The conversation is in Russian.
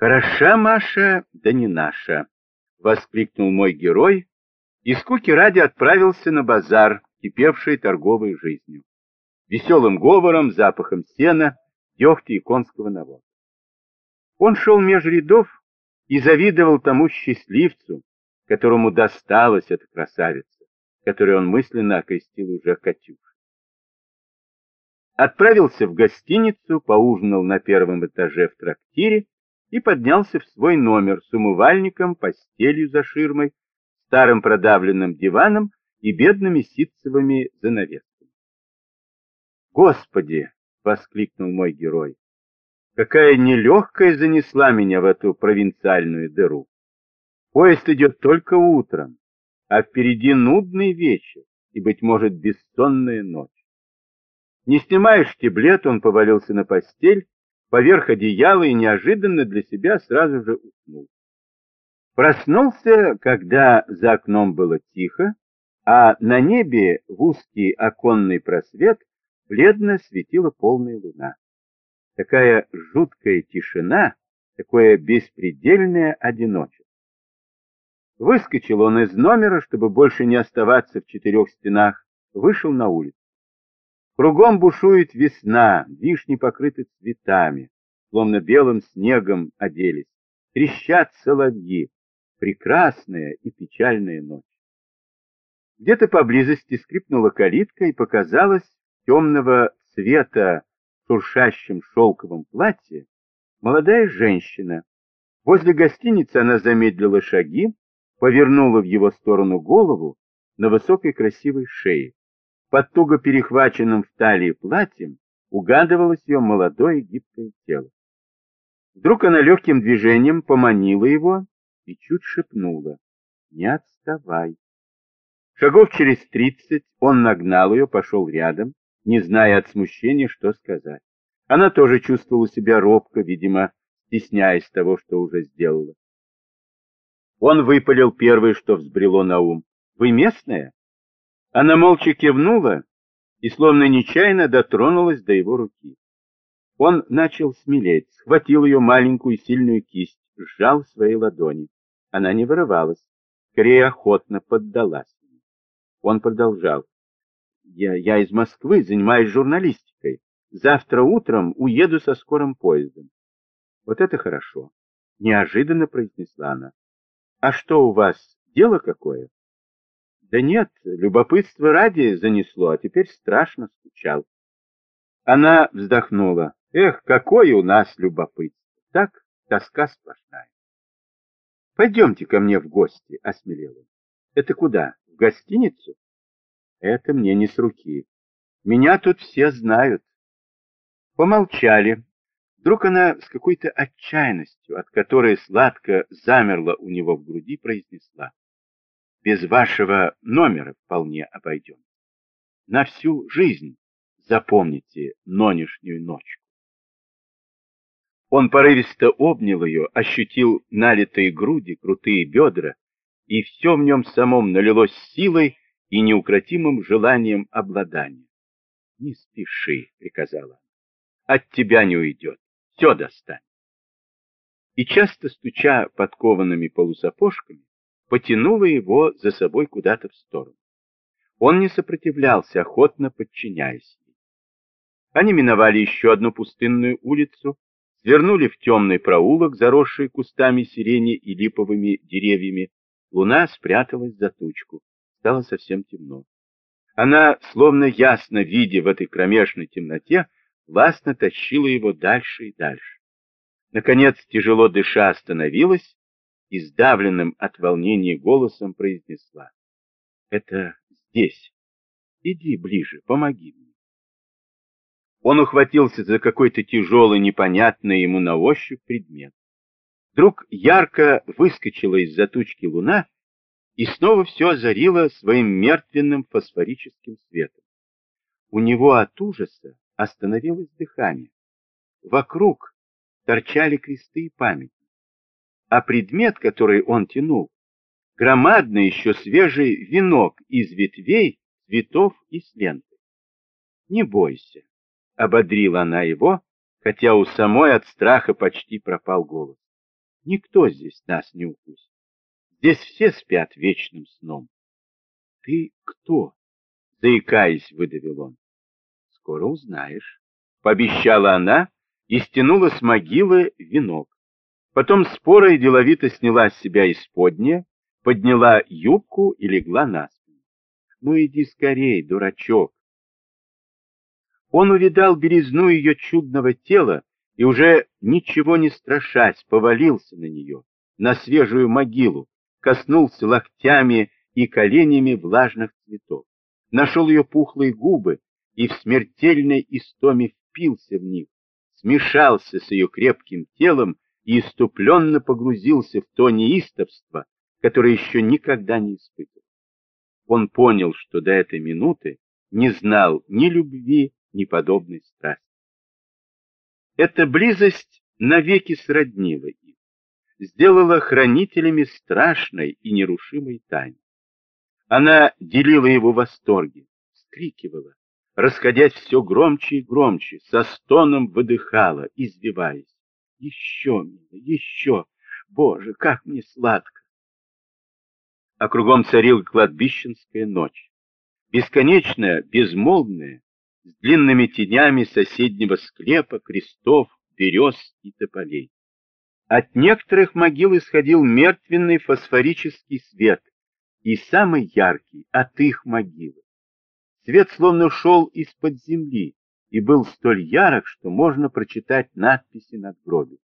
Хороша Маша, да не наша, воскликнул мой герой и скуки ради отправился на базар, кипевший торговой жизнью, веселым говором, запахом сена, дегтя и конского навоза. Он шел меж рядов и завидовал тому счастливцу, которому досталась эта красавица, которую он мысленно окрестил уже Катюш. Отправился в гостиницу, поужинал на первом этаже в трактире и поднялся в свой номер с умывальником, постелью за ширмой, старым продавленным диваном и бедными ситцевыми занавесками. «Господи!» — воскликнул мой герой. «Какая нелегкая занесла меня в эту провинциальную дыру! Поезд идет только утром, а впереди нудный вечер и, быть может, бессонная ночь. Не снимая штиблет, он повалился на постель, поверх одеяла и неожиданно для себя сразу же уснул. Проснулся, когда за окном было тихо, а на небе в узкий оконный просвет бледно светила полная луна. Такая жуткая тишина, такое беспредельное одиночество. Выскочил он из номера, чтобы больше не оставаться в четырех стенах, вышел на улицу. Кругом бушует весна, вишни покрыты цветами, словно белым снегом оделись. Трещат соловьи, прекрасная и печальная ночь. Где-то поблизости скрипнула калитка и показалась темного цвета шуршащем шелковом платье молодая женщина. Возле гостиницы она замедлила шаги, повернула в его сторону голову на высокой красивой шее. Под туго перехваченным в талии платьем угадывалось ее молодое гибкое тело. Вдруг она легким движением поманила его и чуть шепнула «Не отставай». Шагов через тридцать он нагнал ее, пошел рядом, не зная от смущения, что сказать. Она тоже чувствовала себя робко, видимо, стесняясь того, что уже сделала. Он выпалил первое, что взбрело на ум. «Вы местная?» Она молча кивнула и словно нечаянно дотронулась до его руки. Он начал смелеть, схватил ее маленькую сильную кисть, сжал в своей ладони. Она не вырывалась, скорее охотно поддалась. Он продолжал. Я, я из Москвы, занимаюсь журналистикой. Завтра утром уеду со скорым поездом. Вот это хорошо, неожиданно произнесла она. А что у вас, дело какое? Да нет, любопытство ради занесло, а теперь страшно скучал. Она вздохнула. Эх, какое у нас любопытство. Так, тоска сплошная. Пойдемте ко мне в гости, осмелел он. Это куда? В гостиницу? Это мне не с руки. Меня тут все знают. Помолчали. Вдруг она с какой-то отчаянностью, от которой сладко замерла у него в груди, произнесла без вашего номера вполне обойдем. На всю жизнь запомните нонешнюю ночку. Он порывисто обнял ее, ощутил налитые груди, крутые бедра, и все в нем самом налилось силой и неукротимым желанием обладания. «Не спеши», — приказала она, — «от тебя не уйдет, все достань». И часто стуча подкованными полусапожками, потянула его за собой куда-то в сторону. Он не сопротивлялся, охотно подчиняясь ей. Они миновали еще одну пустынную улицу, свернули в темный проулок, заросший кустами сирени и липовыми деревьями. Луна спряталась за тучку. Стало совсем темно. Она, словно ясно видя в этой кромешной темноте, властно тащила его дальше и дальше. Наконец, тяжело дыша, остановилась и сдавленным от волнения голосом произнесла. «Это здесь. Иди ближе, помоги мне». Он ухватился за какой-то тяжелый, непонятный ему на ощупь предмет. Вдруг ярко выскочила из-за тучки луна и снова все озарила своим мертвенным фосфорическим светом. У него от ужаса остановилось дыхание. Вокруг торчали кресты и память а предмет, который он тянул, громадный еще свежий венок из ветвей, цветов и с лентой. «Не бойся», — ободрила она его, хотя у самой от страха почти пропал голос. Никто здесь нас не укусит. Здесь все спят вечным сном. Ты кто? Заикаясь, выдавил он. Скоро узнаешь, пообещала она и стянула с могилы венок. Потом споро и деловито сняла с себя исподнее, подняла юбку и легла на спину. Ну иди скорей, дурачок. Он увидал березну ее чудного тела и уже ничего не страшась повалился на нее, на свежую могилу, коснулся локтями и коленями влажных цветов, нашел ее пухлые губы и в смертельной истоме впился в них, смешался с ее крепким телом и иступленно погрузился в то неистовство, которое еще никогда не испытывал. Он понял, что до этой минуты не знал ни любви, ни подобной страсти. Эта близость навеки сроднила их, сделала хранителями страшной и нерушимой тайны. Она делила его восторги, вскрикивала, расходясь все громче и громче, со стоном выдыхала, извиваясь. Еще, мило, еще! Боже, как мне сладко! А кругом царила кладбищенская ночь. Бесконечная, безмолвная, с длинными тенями соседнего склепа, крестов, берез и тополей. От некоторых могил исходил мертвенный фосфорический свет, и самый яркий от их могилы. Свет словно шел из-под земли и был столь ярок, что можно прочитать надписи над гробом.